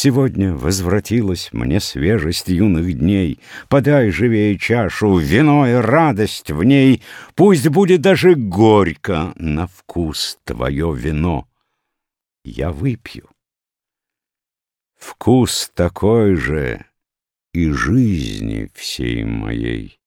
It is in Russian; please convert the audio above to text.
Сегодня возвратилась мне свежесть юных дней. Подай живее чашу, вино и радость в ней. Пусть будет даже горько на вкус твое вино. Я выпью. Вкус такой же и жизни всей моей.